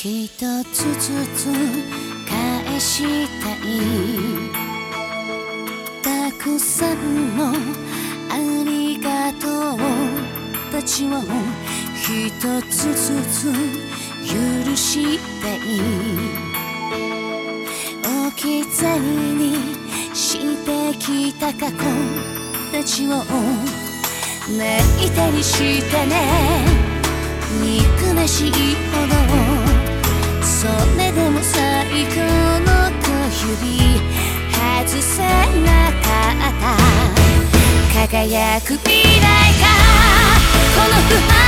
一つずつ返したいたくさんのありがとうたちを一つずつ許したい置き去りにしてきた過去たちを泣いたりしてね憎めしいほどそれでも最高の小指外せなかった輝く未来がこの不安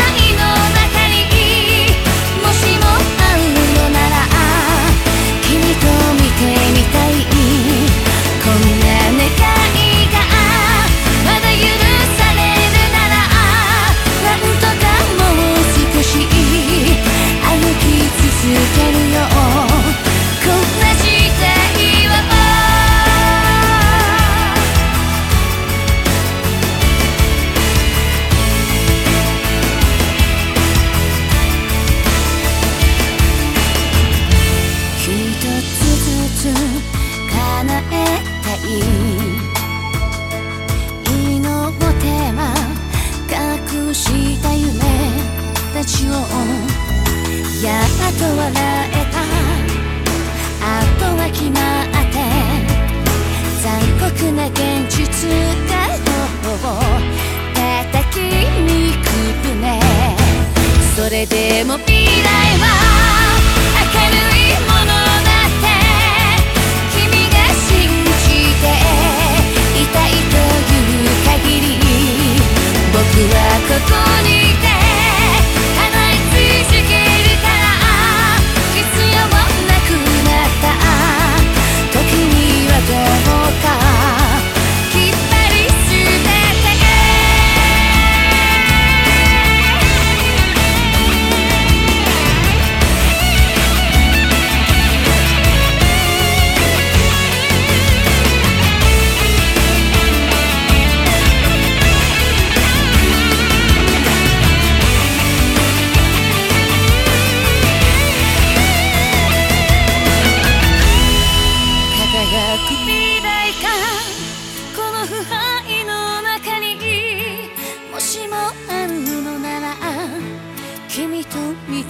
れでもピラ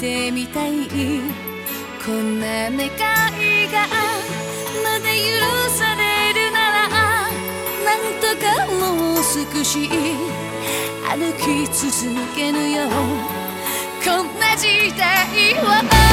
てみたい。こんな願いがまだ許されるならなんとかもう少し歩き続けるよこんな時代は